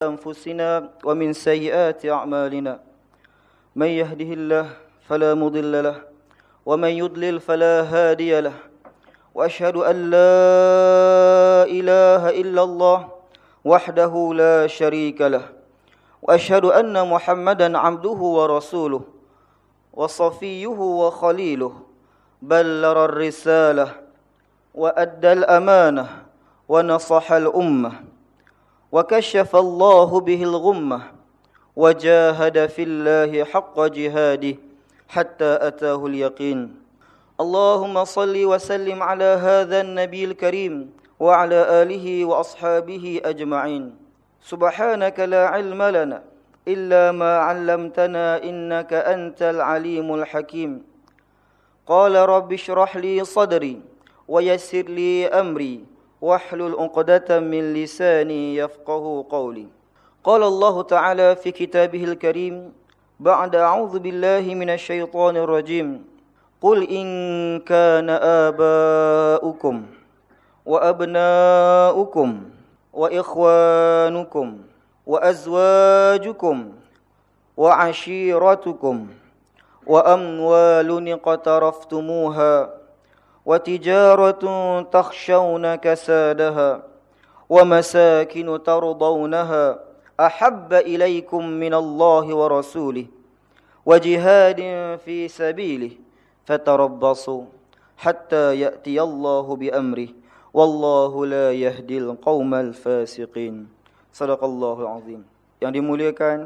أنفسنا ومن سيئات أعمالنا. من يهده الله فلا مضل له ومن يضلل فلا هادي له. وأشهد أن لا إله إلا الله وحده لا شريك له. وأشهد أن محمدا عبده ورسوله وصفيه وخليله. بلر الرسالة وأدى الأمانة ونصح الأمة. وكشف الله به الغمة وجاهد في الله حق جهاده حتى أتاه اليقين. اللهم صل وسلم على هذا النبي الكريم وعلى آله وأصحابه أجمعين. سبحانك لا علم لنا إلا ما علمتنا إنك أنت العليم الحكيم. قال رب اشرح لي صدري ويسر لي أمري واحلل عقدة من لساني يفقه قولي قال الله تعالى في كتابه الكريم بعد أعوذ بالله من الشيطان الرجيم قل إن كان آباؤكم وأبناؤكم وإخوانكم وأزواجكم وعشيرتكم وأموال اقترفتموها وتجارة تخشون كسادها ومساكن ترضونها أحب إليكم من الله ورسوله وجهاد في سبيله فتربصوا حتى يأتي الله بأمره والله لا يهدي القوم الفاسقين. صدق الله العظيم. Yang dimuliakan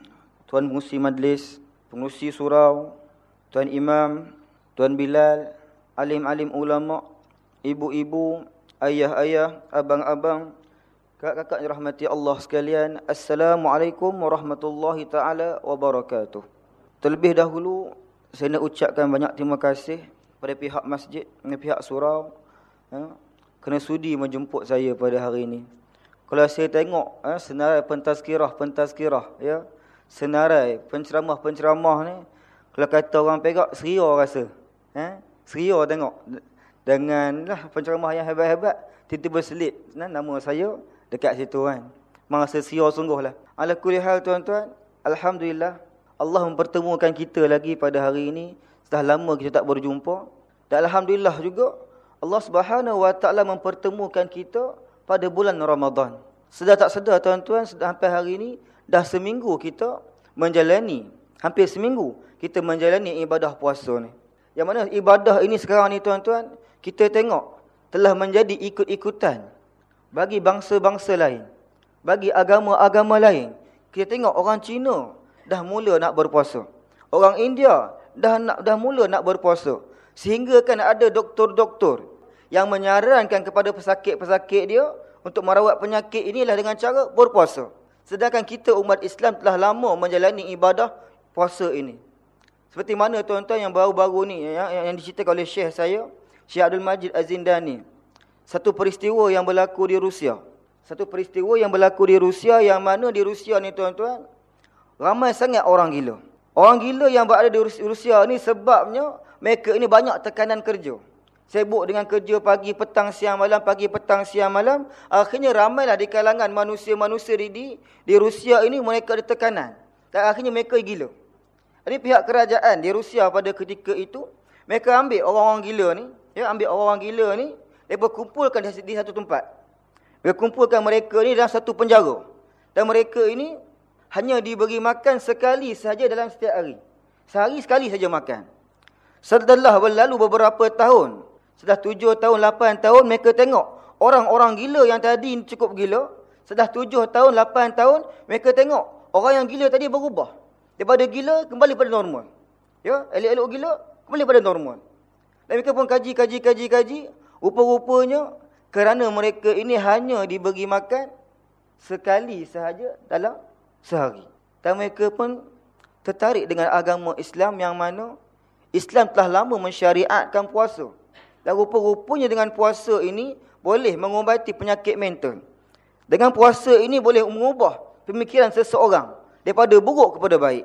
Tuan Pengusi Majlis, Pengusi Surau, Tuan Imam, Tuan Bilal, alim-alim ulama, ibu-ibu, ayah-ayah, abang-abang, kakak-kakak yang rahmati Allah sekalian. Assalamualaikum warahmatullahi taala wabarakatuh. Terlebih dahulu saya nak ucapkan banyak terima kasih pada pihak masjid, pihak surau ya, kena sudi menjemput saya pada hari ini. Kalau saya tengok ya, senarai pentazkirah-pentazkirah ya, senarai penceramah-penceramah ni kalau kata orang perak seria rasa. Ya, Seria tengok. Denganlah penceramah yang hebat-hebat. Tiba-tiba selip nah, nama saya dekat situ kan. Merasa seria sungguh lah. Ala kulihal tuan-tuan. Alhamdulillah. Allah mempertemukan kita lagi pada hari ini. Setelah lama kita tak berjumpa. Dan Alhamdulillah juga. Allah subhanahu wa ta'ala mempertemukan kita pada bulan Ramadan. Sedar tak sedar tuan-tuan. Sampai hari ini. Dah seminggu kita menjalani. Hampir seminggu. Kita menjalani ibadah puasa ni. Yang mana ibadah ini sekarang ni tuan-tuan, kita tengok telah menjadi ikut-ikutan bagi bangsa-bangsa lain. Bagi agama-agama lain. Kita tengok orang Cina dah mula nak berpuasa. Orang India dah nak dah mula nak berpuasa. Sehingga kan ada doktor-doktor yang menyarankan kepada pesakit-pesakit dia untuk merawat penyakit inilah dengan cara berpuasa. Sedangkan kita umat Islam telah lama menjalani ibadah puasa ini. Seperti mana tuan-tuan yang baru-baru ni ya, yang, yang diceritakan oleh Syekh saya, Syekh Abdul Majid Az-Zindani. Satu peristiwa yang berlaku di Rusia. Satu peristiwa yang berlaku di Rusia yang mana di Rusia ni tuan-tuan ramai sangat orang gila. Orang gila yang berada di Rusia ni sebabnya mereka ini banyak tekanan kerja. Sibuk dengan kerja pagi, petang, siang, malam, pagi, petang, siang, malam. Akhirnya ramailah di kalangan manusia-manusia di, di Rusia ini mereka ada tekanan. Dan akhirnya mereka gila. Ini pihak kerajaan di Rusia pada ketika itu, mereka ambil orang-orang gila ni, ya, ambil orang-orang gila ni, mereka kumpulkan di satu tempat. Mereka kumpulkan mereka ni dalam satu penjara. Dan mereka ini hanya diberi makan sekali sahaja dalam setiap hari. Sehari sekali saja makan. Setelah berlalu beberapa tahun, setelah tujuh tahun, lapan tahun, mereka tengok orang-orang gila yang tadi cukup gila. Setelah tujuh tahun, lapan tahun, mereka tengok orang yang gila tadi berubah. Daripada gila, kembali pada normal. Ya, elok-elok gila, kembali pada normal. Dan mereka pun kaji, kaji, kaji, kaji. Rupa-rupanya, kerana mereka ini hanya diberi makan sekali sahaja dalam sehari. Dan mereka pun tertarik dengan agama Islam yang mana Islam telah lama mensyariatkan puasa. Dan rupa-rupanya dengan puasa ini boleh mengubati penyakit mental. Dengan puasa ini boleh mengubah pemikiran seseorang daripada buruk kepada baik.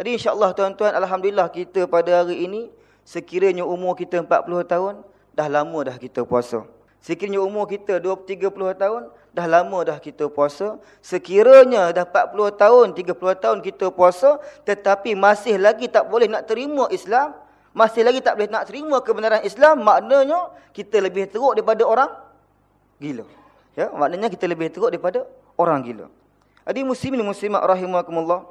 Jadi insya-Allah tuan-tuan alhamdulillah kita pada hari ini sekiranya umur kita 40 tahun dah lama dah kita puasa. Sekiranya umur kita 20 30 tahun dah lama dah kita puasa. Sekiranya dah 40 tahun, 30 tahun kita puasa, tetapi masih lagi tak boleh nak terima Islam, masih lagi tak boleh nak terima kebenaran Islam, maknanya kita lebih teruk daripada orang gila. Ya, maknanya kita lebih teruk daripada orang gila. Adi muslimin muslimat rahimakumullah.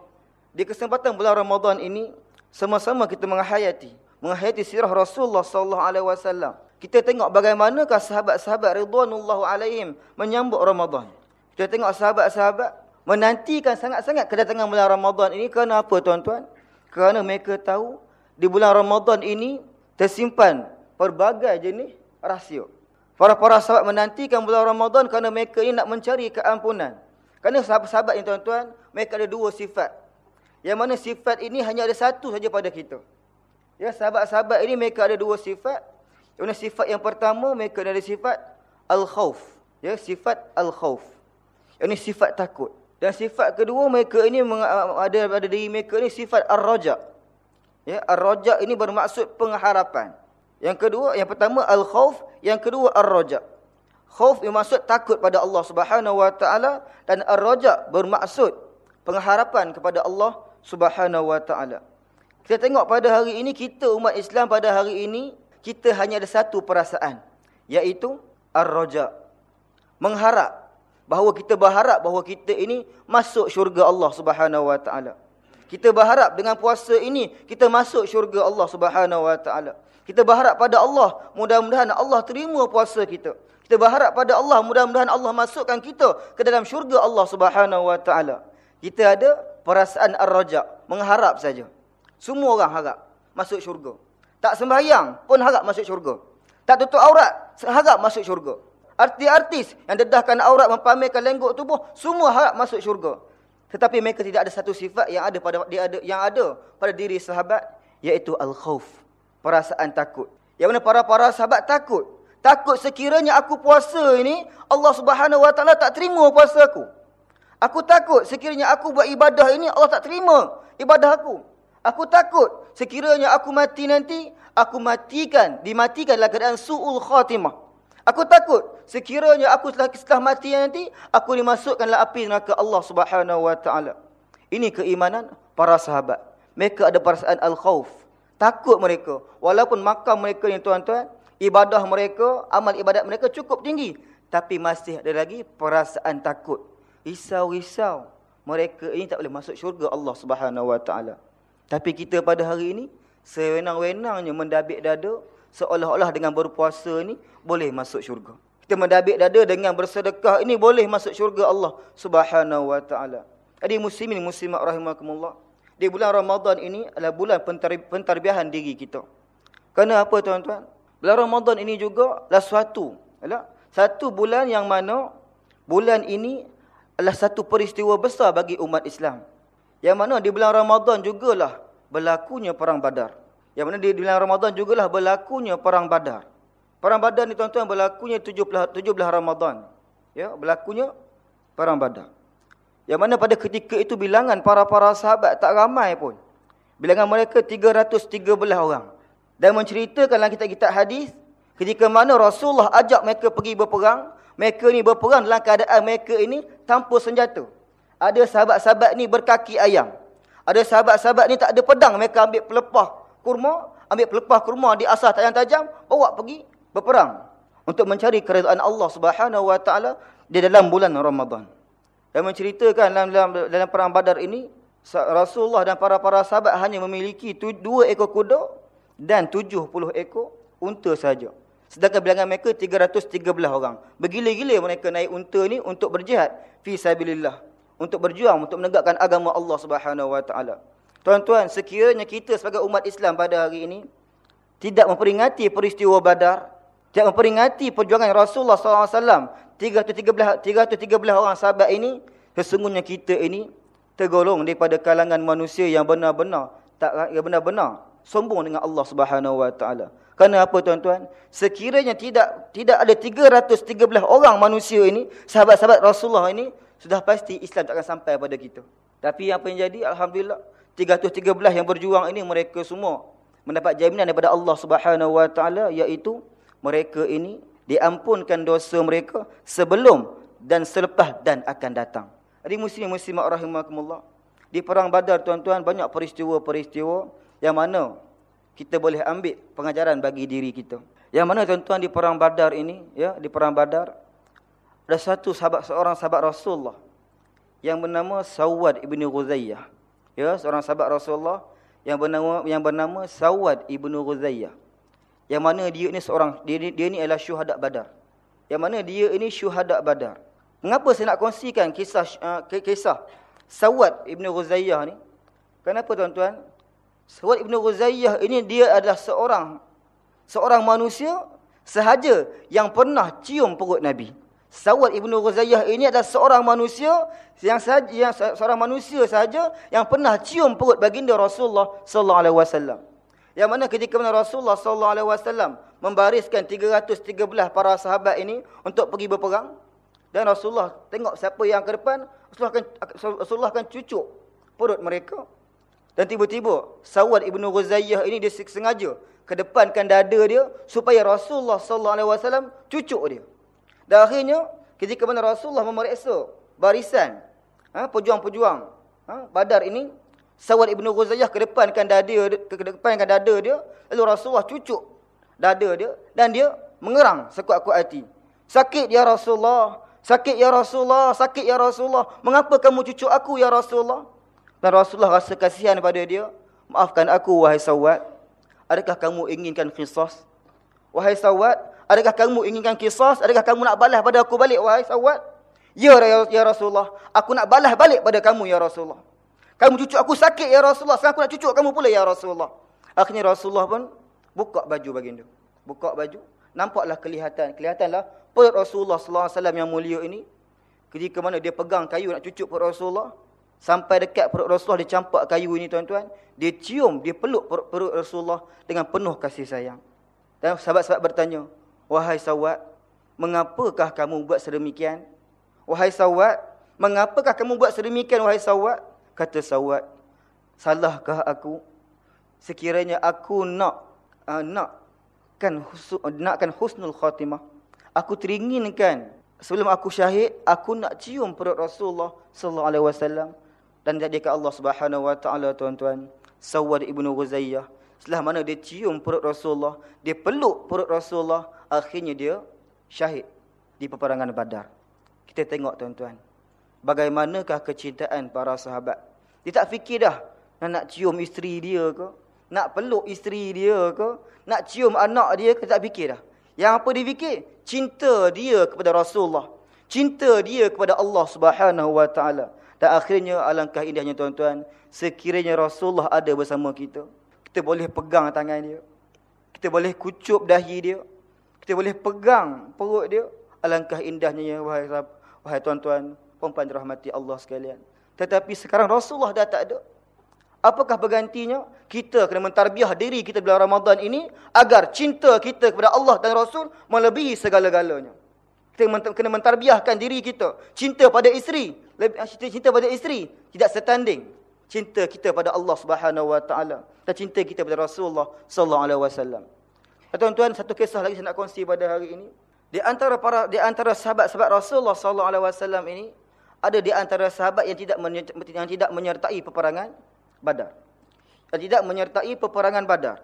Di kesempatan bulan Ramadan ini, sama-sama kita menghayati, menghayati sirah Rasulullah sallallahu alaihi wasallam. Kita tengok bagaimanakah sahabat-sahabat ridwanullahu alaihim menyambut Ramadan. Kita tengok sahabat-sahabat menantikan sangat-sangat kedatangan bulan Ramadan ini kerana apa tuan-tuan? Kerana mereka tahu di bulan Ramadan ini tersimpan pelbagai jenis rahsia. Para-para sahabat menantikan bulan Ramadan kerana mereka ini nak mencari keampunan. Kerana sahabat-sahabat ini tuan-tuan, mereka ada dua sifat. Yang mana sifat ini hanya ada satu saja pada kita. Ya, sahabat-sahabat ini mereka ada dua sifat. Yang sifat yang pertama mereka ada sifat al-khauf. Ya, sifat al-khauf. Ini sifat takut. Dan sifat kedua mereka ini ada pada diri mereka ini sifat ar-raja. Ya, ar-raja ini bermaksud pengharapan. Yang kedua, yang pertama al-khauf, yang kedua ar-raja. Khauf bermaksud takut pada Allah Subhanahu wa taala dan ar-raja bermaksud pengharapan kepada Allah Subhanahu wa taala. Kita tengok pada hari ini kita umat Islam pada hari ini kita hanya ada satu perasaan iaitu ar-raja mengharap bahawa kita berharap bahawa kita ini masuk syurga Allah Subhanahu wa taala kita berharap dengan puasa ini kita masuk syurga Allah Subhanahu wa taala kita berharap pada Allah mudah-mudahan Allah terima puasa kita kita berharap pada Allah mudah-mudahan Allah masukkan kita ke dalam syurga Allah Subhanahu wa taala kita ada perasaan ar-raja mengharap saja semua orang harap masuk syurga tak sembahyang pun harap masuk syurga. Tak tutup aurat, harap masuk syurga. Artis-artis yang dedahkan aurat mempamerkan lenggok tubuh, semua harap masuk syurga. Tetapi mereka tidak ada satu sifat yang ada pada dia ada yang ada pada diri sahabat iaitu al-khauf, perasaan takut. Yang mana para-para sahabat takut. Takut sekiranya aku puasa ini Allah Subhanahu Taala tak terima puasa aku. Aku takut sekiranya aku buat ibadah ini Allah tak terima ibadah aku. Aku takut sekiranya aku mati nanti, aku matikan, dimatikan dalam keadaan su'ul khatimah. Aku takut sekiranya aku setelah, setelah mati nanti, aku dimasukkan dalam api neraka Allah subhanahu ta'ala. Ini keimanan para sahabat. Mereka ada perasaan al-khawf. Takut mereka. Walaupun makam mereka ni tuan-tuan, ibadah mereka, amal ibadat mereka cukup tinggi. Tapi masih ada lagi perasaan takut. Risau-risau. Mereka ini tak boleh masuk syurga Allah ta'ala. Tapi kita pada hari ini, sewenang-wenangnya mendabik dada, seolah-olah dengan berpuasa ini, boleh masuk syurga. Kita mendabik dada dengan bersedekah ini, boleh masuk syurga Allah ta'ala. Jadi muslimin muslimat rahimakumullah. Di bulan Ramadan ini adalah bulan pentarbiahan diri kita. Kerana apa tuan-tuan? Bulan Ramadan ini juga adalah suatu. Adalah satu bulan yang mana bulan ini adalah satu peristiwa besar bagi umat Islam. Yang mana di bulan Ramadan jugalah berlakunya perang badar. Yang mana di bulan Ramadan jugalah berlakunya perang badar. Perang badar ni tuan-tuan berlakunya 17, 17 Ramadan. Ya, berlakunya perang badar. Yang mana pada ketika itu bilangan para-para sahabat tak ramai pun. Bilangan mereka 313 orang. Dan menceritakan dalam kitab-kitab hadis ketika mana Rasulullah ajak mereka pergi berperang, mereka ni berperang dalam keadaan mereka ini tanpa senjata. Ada sahabat-sahabat ni berkaki ayam. Ada sahabat-sahabat ni tak ada pedang. Mereka ambil pelepah kurma. Ambil pelepah kurma di asas tajam-tajam. Bawa pergi berperang. Untuk mencari keredaan Allah subhanahu wa ta'ala. Di dalam bulan Ramadan. Dan menceritakan dalam, dalam, dalam perang badar ini. Rasulullah dan para-para sahabat hanya memiliki dua ekor kuda. Dan tujuh puluh ekor unta saja. Sedangkan bilangan mereka 313 orang. Bergila-gila mereka naik unta ni untuk berjihad. Fi sabilillah untuk berjuang untuk menegakkan agama Allah taala. Tuan-tuan, sekiranya kita sebagai umat Islam pada hari ini tidak memperingati peristiwa Badar, tidak memperingati perjuangan Rasulullah SAW, 313 313 orang sahabat ini, sesungguhnya kita ini tergolong daripada kalangan manusia yang benar-benar tak yang benar-benar sombong dengan Allah Subhanahu wa taala. Kerana apa tuan-tuan? Sekiranya tidak tidak ada 313 orang manusia ini, sahabat-sahabat Rasulullah ini, sudah pasti Islam tak akan sampai pada kita. Tapi apa yang jadi, Alhamdulillah, 313 yang berjuang ini, mereka semua mendapat jaminan daripada Allah Subhanahu Wa Taala, iaitu mereka ini diampunkan dosa mereka sebelum dan selepas dan akan datang. Jadi muslim-muslimat rahimakumullah. Di perang Badar tuan-tuan banyak peristiwa-peristiwa yang mana kita boleh ambil pengajaran bagi diri kita. Yang mana tuan-tuan di perang Badar ini, ya, di perang Badar ada satu sahabat seorang sahabat Rasulullah yang bernama Sawad ibnu Ghuzayyah. Ya, seorang sahabat Rasulullah yang bernama yang bernama Sawad ibnu Ghuzayyah. Yang mana dia ini seorang dia, dia ini adalah syuhada Badar. Yang mana dia ini syuhada Badar. Mengapa saya nak kongsikan kisah uh, kisah Sawad ibnu Ghuzayyah ni? Kenapa tuan-tuan? Sawad ibnu Ghuzayyah ini dia adalah seorang seorang manusia sahaja yang pernah cium perut Nabi. Sawad ibnu Ghuzayyah ini adalah seorang manusia yang sahaja yang seorang manusia sahaja yang pernah cium perut baginda Rasulullah sallallahu alaihi wasallam. Yang mana ketika mana Rasulullah sallallahu alaihi wasallam membariskan 313 para sahabat ini untuk pergi berperang dan Rasulullah tengok siapa yang ke depan, Rasulullah akan Rasulullah akan cucuk perut mereka. Dan tiba-tiba Sawad ibnu Ghuzayyah ini dia sengaja kedepankan dada dia supaya Rasulullah sallallahu alaihi wasallam cucuk dia. Dan akhirnya ketika mana Rasulullah memeriksa barisan ha, pejuang-pejuang ha, Badar ini, Sawad Ibn Ghuzayyah kedepankan dada, kedepankan dada dia, lalu Rasulullah cucuk dada dia dan dia mengerang sekuat-kuat hati. Sakit ya Rasulullah, sakit ya Rasulullah, sakit ya Rasulullah. Mengapa kamu cucuk aku ya Rasulullah? Dan Rasulullah rasa kasihan pada dia. Maafkan aku wahai Sawad. Adakah kamu inginkan qisas? Wahai Sawad, Adakah kamu inginkan kisah? Adakah kamu nak balas pada aku balik, wahai sahabat? Ya, ya, ya Rasulullah. Aku nak balas balik pada kamu, ya Rasulullah. Kamu cucuk aku sakit, ya Rasulullah. Sekarang aku nak cucuk kamu pula, ya Rasulullah. Akhirnya Rasulullah pun buka baju baginda. Buka baju. Nampaklah kelihatan. Kelihatanlah perut Rasulullah SAW yang mulia ini. Ketika mana dia pegang kayu nak cucuk perut Rasulullah. Sampai dekat perut Rasulullah, dia campak kayu ini, tuan-tuan. Dia cium, dia peluk perut, perut Rasulullah dengan penuh kasih sayang. Dan sahabat-sahabat bertanya, Wahai Sawat, mengapakah kamu buat sedemikian? Wahai Sawat, mengapakah kamu buat sedemikian, wahai Sawat? Kata Sawat, salahkah aku? Sekiranya aku nak uh, nak kan nakkan husnul khatimah. Aku teringinkan sebelum aku syahid, aku nak cium perut Rasulullah sallallahu alaihi wasallam dan jadikan Allah Subhanahu wa taala tuan-tuan. Sawad ibnu Ghuzayyah Setelah mana dia cium perut Rasulullah, dia peluk perut Rasulullah, akhirnya dia syahid di peperangan Badar. Kita tengok tuan-tuan. Bagaimanakah kecintaan para sahabat? Dia tak fikir dah nak, cium isteri dia ke, nak peluk isteri dia ke, nak cium anak dia ke, tak fikir dah. Yang apa dia fikir? Cinta dia kepada Rasulullah. Cinta dia kepada Allah Subhanahu wa taala. Dan akhirnya alangkah indahnya tuan-tuan, sekiranya Rasulullah ada bersama kita, kita boleh pegang tangan dia. Kita boleh kucup dahi dia. Kita boleh pegang perut dia. Alangkah indahnya ya wahai, tuan-tuan, perempuan dirahmati Allah sekalian. Tetapi sekarang Rasulullah dah tak ada. Apakah bergantinya? Kita kena mentarbiah diri kita bulan Ramadan ini agar cinta kita kepada Allah dan Rasul melebihi segala-galanya. Kita kena mentarbiahkan diri kita. Cinta pada isteri. Cinta pada isteri. Tidak setanding cinta kita pada Allah taala dan cinta kita pada Rasulullah wasallam. Tuan-tuan, satu kisah lagi saya nak kongsi pada hari ini. Di antara para di antara sahabat-sahabat Rasulullah sallallahu alaihi wasallam ini ada di antara sahabat yang tidak yang tidak menyertai peperangan Badar. Yang tidak menyertai peperangan Badar.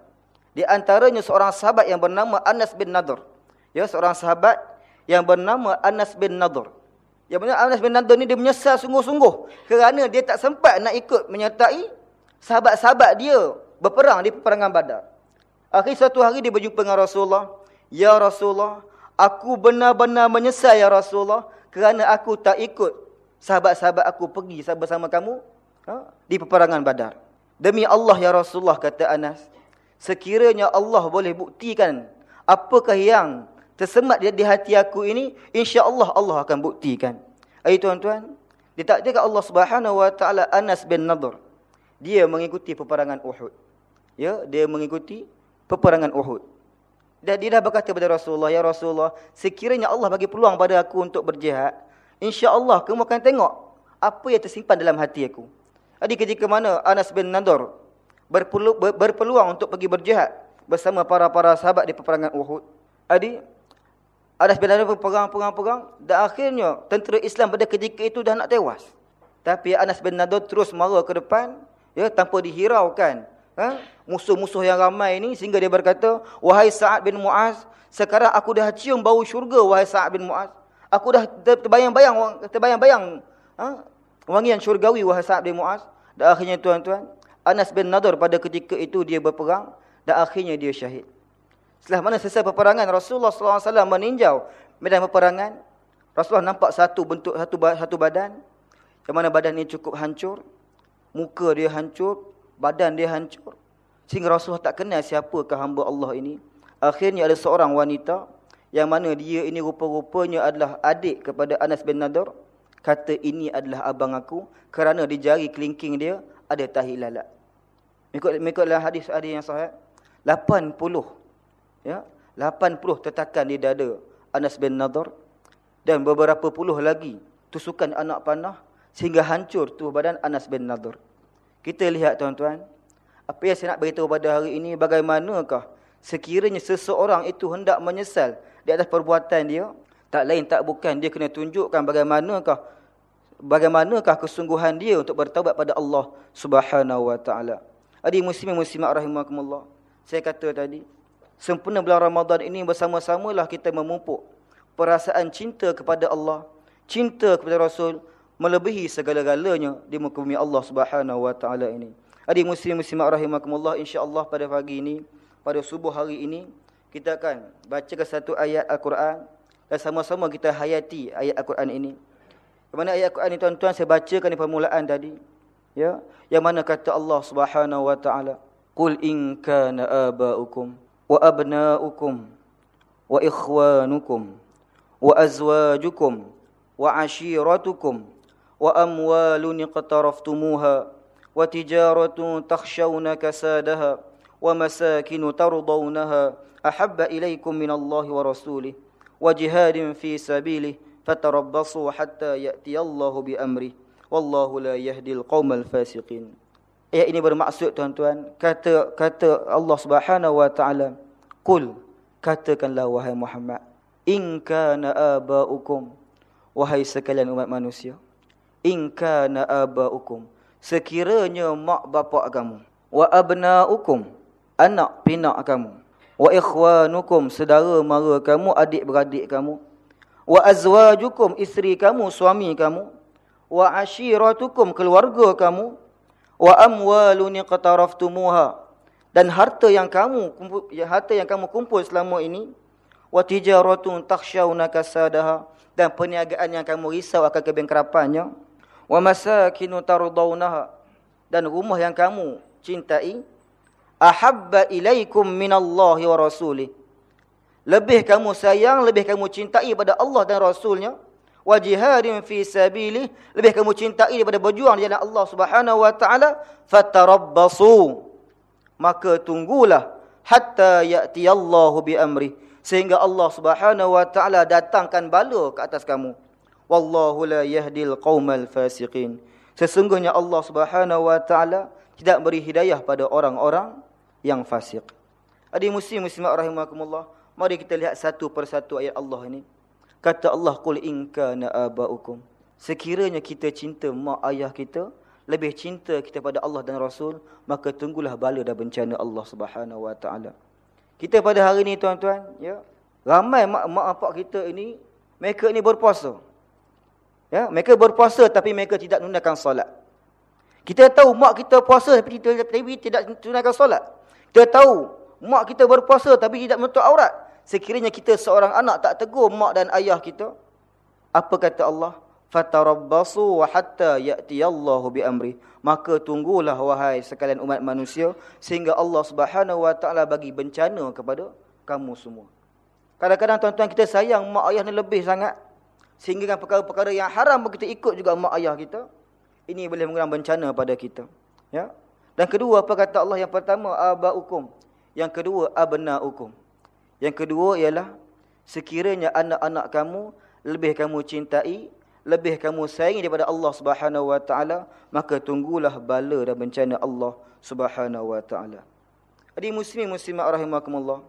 Di antaranya seorang sahabat yang bernama Anas bin Nadhr. Ya, seorang sahabat yang bernama Anas bin Nadhr. Yang benar Anas bin Nadir ni dia menyesal sungguh-sungguh kerana dia tak sempat nak ikut menyertai sahabat-sahabat dia berperang di peperangan Badar. Akhir satu hari dia berjumpa dengan Rasulullah, "Ya Rasulullah, aku benar-benar menyesal ya Rasulullah kerana aku tak ikut sahabat-sahabat aku pergi bersama kamu ha, di peperangan Badar." Demi Allah ya Rasulullah kata Anas, sekiranya Allah boleh buktikan apakah yang tersemat di hati aku ini, insya-Allah Allah akan buktikan. Ai tuan-tuan, ditakdirkan Allah Subhanahu wa taala Anas bin Nadhr. Dia mengikuti peperangan Uhud. Ya, dia mengikuti peperangan Uhud. Dan dia dah berkata kepada Rasulullah, "Ya Rasulullah, sekiranya Allah bagi peluang pada aku untuk berjihad, insya-Allah kamu akan tengok apa yang tersimpan dalam hati aku." Jadi ketika mana Anas bin Nadhr berpeluang untuk pergi berjihad bersama para-para sahabat di peperangan Uhud. Adi Anas bin Nadir perang-perang-perang dan akhirnya tentera Islam pada ketika itu dah nak tewas. Tapi Anas bin Nadir terus mara ke depan ya tanpa dihiraukan ha? musuh-musuh yang ramai ini sehingga dia berkata, "Wahai Sa'ad bin Muaz, sekarang aku dah cium bau syurga wahai Sa'ad bin Muaz. Aku dah terbayang-bayang terbayang-bayang ha? wangian syurgawi wahai Sa'ad bin Muaz." Dan akhirnya tuan-tuan, Anas bin Nadir pada ketika itu dia berperang dan akhirnya dia syahid. Setelah mana selesai peperangan Rasulullah SAW meninjau medan peperangan. Rasulullah nampak satu bentuk satu satu badan yang mana badan ini cukup hancur, muka dia hancur, badan dia hancur. Sehingga Rasulullah tak kenal siapakah hamba Allah ini. Akhirnya ada seorang wanita yang mana dia ini rupa-rupanya adalah adik kepada Anas bin Nadir. Kata ini adalah abang aku kerana di jari kelingking dia ada tahi lalat. Mengikut, mengikutlah hadis hadis yang sahih. 80 ya 80 tetakan di dada Anas bin Nadhr dan beberapa puluh lagi tusukan anak panah sehingga hancur tubuh badan Anas bin Nadhr kita lihat tuan-tuan apa yang saya nak beritahu pada hari ini bagaimanakah sekiranya seseorang itu hendak menyesal di atas perbuatan dia tak lain tak bukan dia kena tunjukkan bagaimanakah bagaimanakah kesungguhan dia untuk bertaubat pada Allah Subhanahu wa taala adik muslimin muslimat rahimakumullah saya kata tadi sempurna bulan Ramadan ini bersama-samalah kita memupuk perasaan cinta kepada Allah, cinta kepada Rasul melebihi segala-galanya di muka bumi Allah Subhanahu wa taala ini. Adik muslim muslimat rahimakumullah insya-Allah pada pagi ini, pada subuh hari ini kita akan baca ke satu ayat Al-Quran dan sama-sama kita hayati ayat Al-Quran ini. Di mana ayat Al-Quran ini tuan-tuan saya bacakan di permulaan tadi ya yang mana kata Allah Subhanahu wa taala qul in kana abaukum wa abnaukum wa ikhwanukum wa azwajukum wa ashiratukum wa amwalun iqtaraftumuha wa tijaratun takhshawna kasadaha ومساكن ترضونها أحب إليكم من الله ورسوله وجهاد في سبيله فتربصوا حتى يأتي الله بأمره والله لا يهدي القوم الفاسقين Ayat ini bermaksud tuan-tuan, kata kata Allah Subhanahu wa taala, "Qul katakanlah wahai Muhammad, in kana abaukum wahai sekalian umat manusia, in kana abaukum sekiranya mak bapak kamu, wa abnaukum anak pinak kamu, wa ikhwanukum saudara mara kamu, adik beradik kamu, wa azwajukum isteri kamu, suami kamu, wa ashiratukum keluarga kamu, wa amwalun qataraftumuha dan harta yang kamu harta yang kamu kumpul selama ini. Wa tijaratun takhshawna kasadaha dan perniagaan yang kamu risau akan kebangkrapannya wa masakinu tardawnaha dan rumah yang kamu cintai ahabba ilaikum minallahi wa rasulih. Lebih kamu sayang lebih kamu cintai pada Allah dan rasulnya. Wa jihadin fi sabili lebih kamu cintai daripada berjuang di jalan Allah Subhanahu wa taala. Fatarabbasu. Maka tunggulah. Hatta ya'ti Allahu bi amri sehingga Allah Subhanahu wa taala datangkan bala ke atas kamu. Wallahu la yahdil qaumal fasiqin. Sesungguhnya Allah Subhanahu wa taala tidak beri hidayah pada orang-orang yang fasik adik muslim muslimat rahimakumullah mari kita lihat satu persatu ayat Allah ini Kata Allah, Qul inka na'aba'ukum. Sekiranya kita cinta mak ayah kita, lebih cinta kita pada Allah dan Rasul, maka tunggulah bala dan bencana Allah subhanahu wa ta'ala. Kita pada hari ini tuan-tuan, ya, ramai mak, mak apak kita ini, mereka ini berpuasa. Ya, mereka berpuasa tapi mereka tidak tunaikan solat. Kita tahu mak kita puasa tapi tidak, tidak tunaikan solat. Kita tahu mak kita berpuasa tapi tidak menutup aurat. Sekiranya kita seorang anak tak tegur mak dan ayah kita, apa kata Allah? Fatarabbasu wa hatta ya'ti Allahu bi amri. Maka tunggulah wahai sekalian umat manusia sehingga Allah Subhanahu wa taala bagi bencana kepada kamu semua. Kadang-kadang tuan-tuan kita sayang mak ayah ni lebih sangat sehingga perkara-perkara yang haram kita ikut juga mak ayah kita. Ini boleh mengundang bencana pada kita. Ya. Dan kedua apa kata Allah yang pertama abaukum, yang kedua abnaukum. Yang kedua ialah sekiranya anak-anak kamu lebih kamu cintai, lebih kamu sayangi daripada Allah Subhanahu wa taala, maka tunggulah bala dan bencana Allah Subhanahu wa taala. Adik muslimin muslimat rahimakumullah.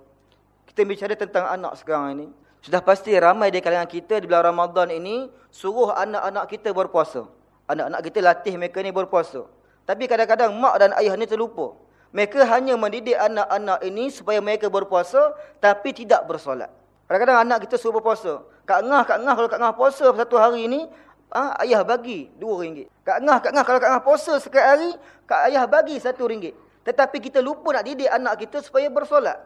Kita bicara tentang anak sekarang ini. Sudah pasti ramai di kalangan kita di bulan Ramadan ini suruh anak-anak kita berpuasa. Anak-anak kita latih mereka ni berpuasa. Tapi kadang-kadang mak dan ayah ni terlupa. Mereka hanya mendidik anak-anak ini supaya mereka berpuasa tapi tidak bersolat. Kadang-kadang anak kita suruh berpuasa. Kak Ngah, Kak Ngah kalau Kak Ngah puasa satu hari ini, ha, ayah bagi dua ringgit. Kak Ngah, Kak Ngah kalau Kak Ngah puasa sekali hari, Kak ayah bagi satu ringgit. Tetapi kita lupa nak didik anak kita supaya bersolat.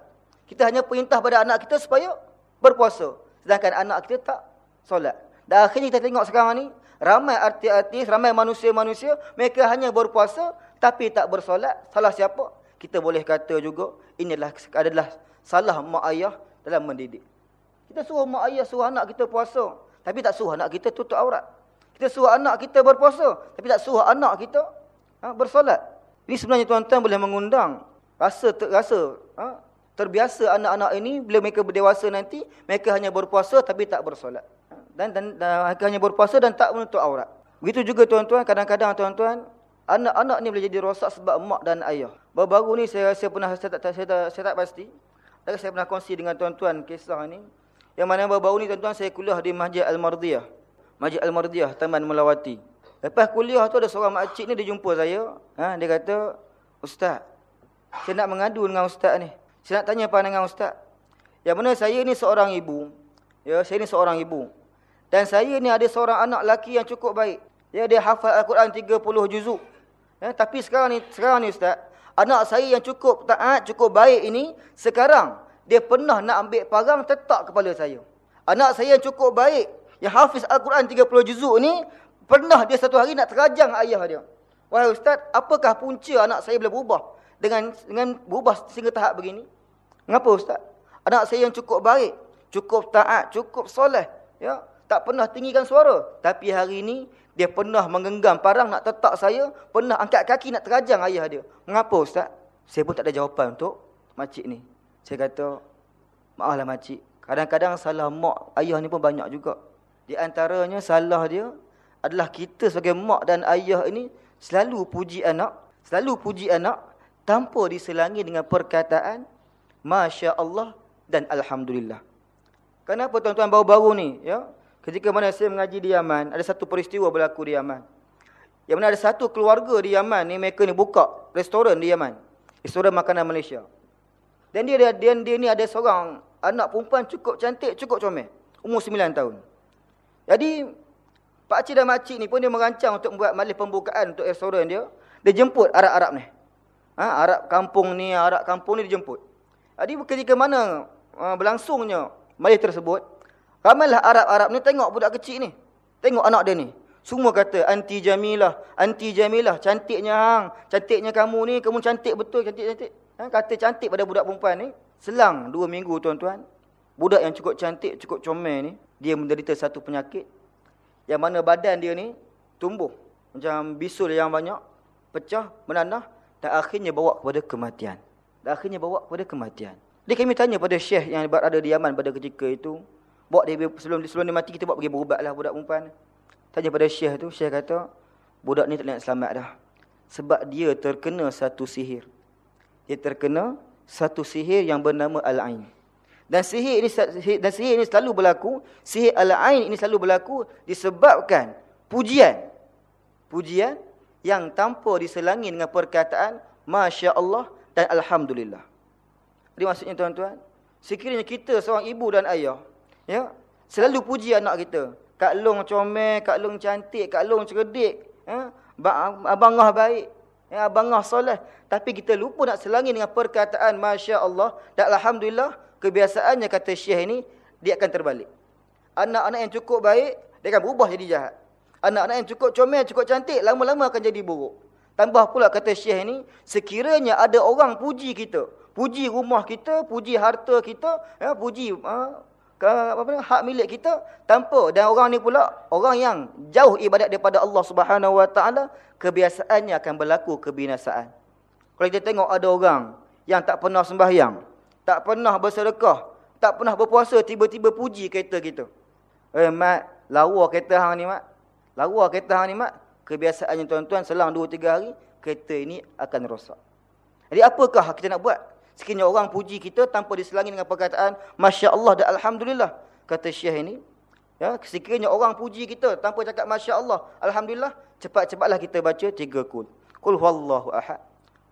Kita hanya perintah pada anak kita supaya berpuasa. Sedangkan anak kita tak solat. Dan akhirnya kita tengok sekarang ni, ramai artis-artis, ramai manusia-manusia, mereka hanya berpuasa tapi tak bersolat. Salah siapa? Kita boleh kata juga, inilah adalah salah mak ayah dalam mendidik. Kita suruh mak ayah suruh anak kita puasa. Tapi tak suruh anak kita tutup aurat. Kita suruh anak kita berpuasa. Tapi tak suruh anak kita ha, bersolat. Ini sebenarnya tuan-tuan boleh mengundang. Rasa, ter, rasa ha, terbiasa anak-anak ini bila mereka berdewasa nanti mereka hanya berpuasa tapi tak bersolat dan, dan, dan hanya berpuasa dan tak menutup aurat. Begitu juga tuan-tuan kadang-kadang tuan-tuan anak-anak ni boleh jadi rosak sebab mak dan ayah. Baru-baru ni saya saya pernah saya tak saya tak, saya tak pasti. Tapi saya pernah kongsi dengan tuan-tuan kisah ni. Yang mana baru-baru ni tuan-tuan saya kuliah di Masjid Al-Mardiyah. Masjid Al-Mardiyah Taman Melawati. Lepas kuliah tu ada seorang makcik ni dia jumpa saya. Ha, dia kata ustaz saya nak mengadu dengan ustaz ni. Saya nak tanya pandangan ustaz. Yang mana saya ni seorang ibu. Ya, saya ni seorang ibu. Dan saya ni ada seorang anak lelaki yang cukup baik. Ya, dia hafal Al-Quran 30 juzuk. Ya, tapi sekarang ni sekarang ni ustaz, anak saya yang cukup taat, cukup baik ini sekarang dia pernah nak ambil parang tetap kepala saya. Anak saya yang cukup baik, yang hafiz Al-Quran 30 juzuk ni pernah dia satu hari nak terajang ayah dia. Wahai ustaz, apakah punca anak saya boleh berubah? dengan dengan berubah sehingga tahap begini? Mengapa ustaz? Anak saya yang cukup baik, cukup taat, cukup soleh, ya, tak pernah tinggikan suara, tapi hari ini dia pernah menggenggam parang nak tetak saya, pernah angkat kaki nak terajang ayah dia. Mengapa ustaz? Saya pun tak ada jawapan untuk makcik ni. Saya kata, maaflah makcik. Kadang-kadang salah mak ayah ni pun banyak juga. Di antaranya salah dia adalah kita sebagai mak dan ayah ini selalu puji anak, selalu puji anak tanpa diselangi dengan perkataan Masya Allah dan Alhamdulillah. Kenapa tuan-tuan baru-baru ni? Ya? Ketika mana saya mengaji di Yaman, ada satu peristiwa berlaku di Yaman. Yang mana ada satu keluarga di Yaman ni, mereka ni buka restoran di Yaman. Restoran makanan Malaysia. Dan dia, dia, dia, dia ni ada seorang anak perempuan cukup cantik, cukup comel. Umur 9 tahun. Jadi, Pak Cik dan Mak Cik ni pun dia merancang untuk membuat malih pembukaan untuk restoran dia. Dia jemput Arab-Arab ni. Ha, Arab kampung ni, Arab kampung ni dijemput. Jadi ketika mana uh, berlangsungnya majlis tersebut, ramailah Arab-Arab ni tengok budak kecil ni. Tengok anak dia ni. Semua kata, anti jamilah, anti jamilah, cantiknya hang, cantiknya kamu ni, kamu cantik betul, cantik-cantik. Ha, kata cantik pada budak perempuan ni. Selang dua minggu tuan-tuan, budak yang cukup cantik, cukup comel ni, dia menderita satu penyakit. Yang mana badan dia ni tumbuh. Macam bisul yang banyak, pecah, menanah, dan akhirnya bawa kepada kematian. Dan akhirnya bawa kepada kematian. Jadi kami tanya pada syekh yang berada di Yaman pada ketika itu. Bawa dia sebelum, sebelum dia mati, kita bawa pergi berubatlah budak perempuan. Tanya pada syekh tu, syekh kata, budak ni tak nak selamat dah. Sebab dia terkena satu sihir. Dia terkena satu sihir yang bernama Al-Ain. Dan sihir ini dan sihir ini selalu berlaku, sihir Al-Ain ini selalu berlaku disebabkan pujian. Pujian yang tanpa diselangi dengan perkataan Masya Allah dan Alhamdulillah. Jadi maksudnya tuan-tuan, sekiranya kita seorang ibu dan ayah, ya, selalu puji anak kita. Kak Long comel, Kak Long cantik, Kak Long cerdik, ya, abangah baik, ya, abangah soleh. Tapi kita lupa nak selangi dengan perkataan Masya Allah dan Alhamdulillah, kebiasaannya kata Syekh ini, dia akan terbalik. Anak-anak yang cukup baik, dia akan berubah jadi jahat. Anak-anak yang cukup comel, cukup cantik, lama-lama akan jadi buruk. Tambah pula kata Syekh ni, sekiranya ada orang puji kita, puji rumah kita, puji harta kita, ya, puji ha, ke, apa, hak milik kita, tanpa. Dan orang ni pula, orang yang jauh ibadat daripada Allah Subhanahu Wa Taala, kebiasaannya akan berlaku kebinasaan. Kalau kita tengok ada orang yang tak pernah sembahyang, tak pernah bersedekah, tak pernah berpuasa, tiba-tiba puji kereta kita. Eh, mat, lawa kereta hang ni, mat. Lawa kereta hang ni mak, kebiasaannya tuan-tuan selang 2 3 hari kereta ini akan rosak. Jadi apakah kita nak buat? Sekiranya orang puji kita tanpa diselangi dengan perkataan masya-Allah dan alhamdulillah. kata Syekh ini, ya, sekiranya orang puji kita tanpa cakap masya-Allah, alhamdulillah, cepat-cepatlah kita baca tiga kul. Qul huwallahu ahad.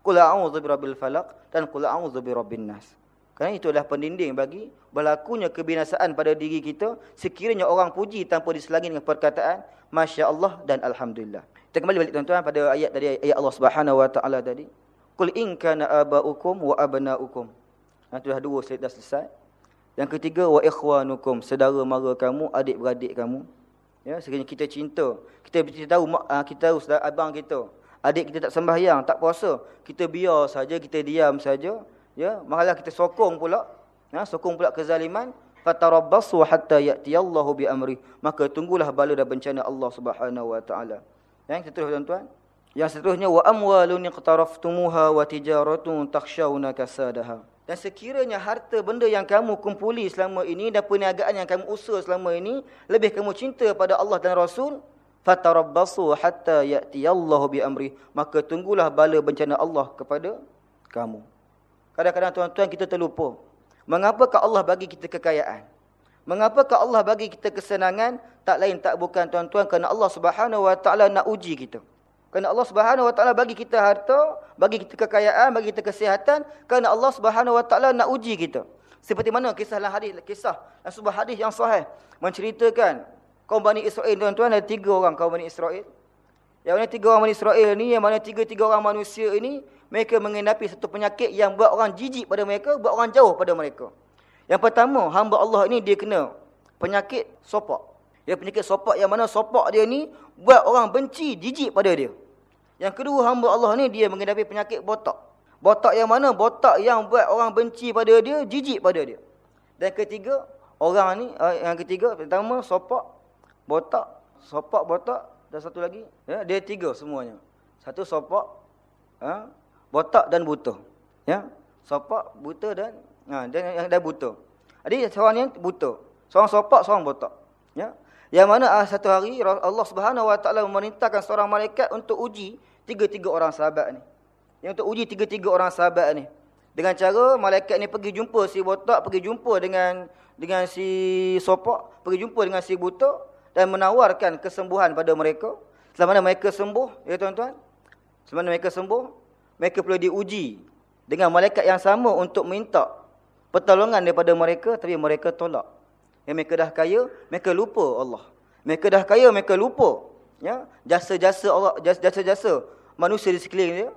Qul a'udzu birabbil falaq dan qul a'udzu birabbin nas. Kerana itu adalah pendinding bagi berlakunya kebinasaan pada diri kita sekiranya orang puji tanpa diselangi dengan perkataan Masya Allah dan Alhamdulillah. Kita kembali balik tuan-tuan pada ayat tadi, ayat Allah Subhanahu Wa Taala tadi. Qul in kana aba'ukum wa abna'ukum. Nah, itu dah dua slide dah selesai. Yang ketiga wa ikhwanukum, saudara mara kamu, adik-beradik kamu. Ya, sekiranya kita cinta, kita kita tahu mak ah, kita saudara abang kita, adik kita tak sembahyang, tak puasa, kita biar saja, kita diam saja, ya malah kita sokong pula. Ya sokong pula kezaliman. Fatarabbasu hatta ya'tiyallahu bi amri. Maka tunggulah bala dan bencana Allah Subhanahu wa taala. Yang seterusnya tuan-tuan yang seterusnya wa amwalun iqtaraftumuha wa tijaratun takhshawna kasadaha dan sekiranya harta benda yang kamu kumpuli selama ini dan perniagaan yang kamu usaha selama ini lebih kamu cinta pada Allah dan Rasul fatarabbasu hatta ya'tiyallahu bi amri maka tunggulah bala bencana Allah kepada kamu Kadang-kadang tuan-tuan kita terlupa. Mengapakah Allah bagi kita kekayaan? Mengapakah Allah bagi kita kesenangan? Tak lain tak bukan tuan-tuan kerana Allah Subhanahu Wa Taala nak uji kita. Kerana Allah Subhanahu Wa Taala bagi kita harta, bagi kita kekayaan, bagi kita kesihatan, kerana Allah Subhanahu Wa Taala nak uji kita. Seperti mana kisah dalam hadis, kisah dalam sebuah hadis yang sahih menceritakan kaum Bani Israel tuan-tuan ada tiga orang kaum Bani Israel. Yang mana tiga orang Bani Israel ni, yang mana tiga-tiga orang manusia ini mereka mengenapi satu penyakit yang buat orang jijik pada mereka, buat orang jauh pada mereka. Yang pertama, hamba Allah ini dia kena penyakit sopak. Dia penyakit sopak yang mana sopak dia ni buat orang benci, jijik pada dia. Yang kedua, hamba Allah ni dia mengenapi penyakit botak. Botak yang mana? Botak yang buat orang benci pada dia, jijik pada dia. Dan ketiga, orang ni, eh, yang ketiga, pertama sopak, botak, sopak, botak, dan satu lagi. Ya, dia tiga semuanya. Satu sopak, ha, botak dan buta. Ya. Sopak, buta dan ha, dan yang dah buta. Jadi seorang ni buta. Seorang sopak, seorang botak. Ya. Yang mana ah, satu hari Allah Subhanahu Wa Taala memerintahkan seorang malaikat untuk uji tiga-tiga orang sahabat ni. Yang untuk uji tiga-tiga orang sahabat ni. Dengan cara malaikat ni pergi jumpa si botak, pergi jumpa dengan dengan si sopak, pergi jumpa dengan si buta dan menawarkan kesembuhan pada mereka. Selama mana mereka sembuh, ya tuan-tuan. Selama mana mereka sembuh, mereka perlu diuji dengan malaikat yang sama untuk minta pertolongan daripada mereka tapi mereka tolak. Yang mereka dah kaya, mereka lupa Allah. Mereka dah kaya, mereka lupa ya jasa-jasa Allah, jasa-jasa manusia di sekeliling dia.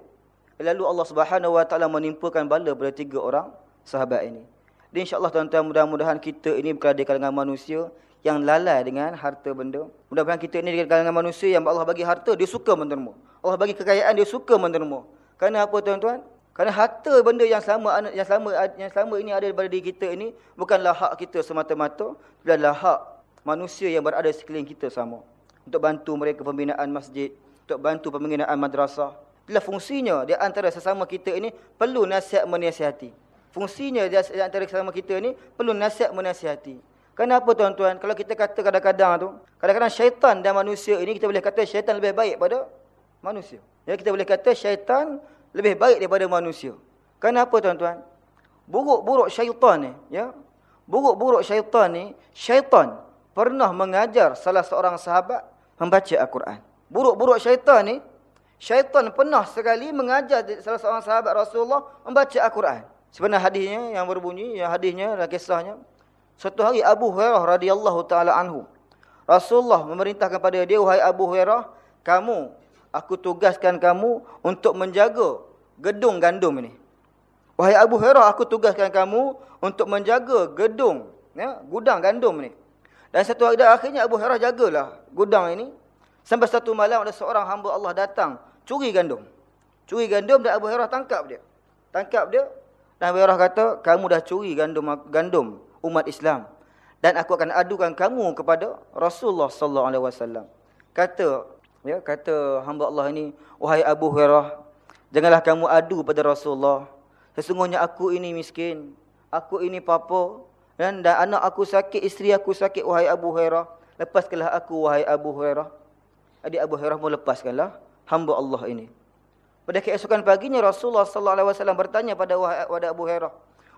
Lalu Allah Subhanahu Wa Taala menimpakan bala pada tiga orang sahabat ini. Dan insya-Allah tuan-tuan mudah-mudahan kita ini berada di kalangan manusia yang lalai dengan harta benda. Mudah-mudahan kita ini di kalangan manusia yang Allah bagi harta dia suka menerima. Allah bagi kekayaan dia suka menerima. Kerana apa tuan-tuan? Kerana harta benda yang selama yang selama yang selama ini ada pada diri kita ini bukanlah hak kita semata-mata, adalah hak manusia yang berada sekeliling kita sama. Untuk bantu mereka pembinaan masjid, untuk bantu pembinaan madrasah. Itulah fungsinya di antara sesama kita ini perlu nasihat menasihati. Fungsinya di antara sesama kita ini perlu nasihat menasihati. Kenapa tuan-tuan? Kalau kita kata kadang-kadang tu, kadang-kadang syaitan dan manusia ini kita boleh kata syaitan lebih baik pada manusia. Ya, kita boleh kata syaitan lebih baik daripada manusia. Kenapa tuan-tuan? Buruk-buruk syaitan ni, ya. Buruk-buruk syaitan ni, syaitan pernah mengajar salah seorang sahabat membaca Al-Quran. Buruk-buruk syaitan ni, syaitan pernah sekali mengajar salah seorang sahabat Rasulullah membaca Al-Quran. Sebenarnya hadisnya yang berbunyi, yang hadisnya dan kisahnya. Satu hari Abu Hurairah radhiyallahu taala anhu. Rasulullah memerintahkan kepada dia, wahai Abu Hurairah, kamu aku tugaskan kamu untuk menjaga gedung gandum ini. Wahai Abu Hurairah, aku tugaskan kamu untuk menjaga gedung, ya, gudang gandum ini. Dan satu hari akhirnya Abu Hurairah jagalah gudang ini. Sampai satu malam ada seorang hamba Allah datang, curi gandum. Curi gandum dan Abu Hurairah tangkap dia. Tangkap dia. Dan Abu Hurairah kata, kamu dah curi gandum gandum umat Islam. Dan aku akan adukan kamu kepada Rasulullah sallallahu alaihi wasallam. Kata Ya, kata hamba Allah ini, wahai Abu Hurairah, janganlah kamu adu pada Rasulullah. Sesungguhnya aku ini miskin, aku ini papa, dan, dan anak aku sakit, isteri aku sakit, wahai Abu Hurairah. Lepaskanlah aku, wahai Abu Hurairah. Adik Abu Hurairah mau lepaskanlah hamba Allah ini. Pada keesokan paginya Rasulullah sallallahu alaihi wasallam bertanya pada wahai Abu Hurairah,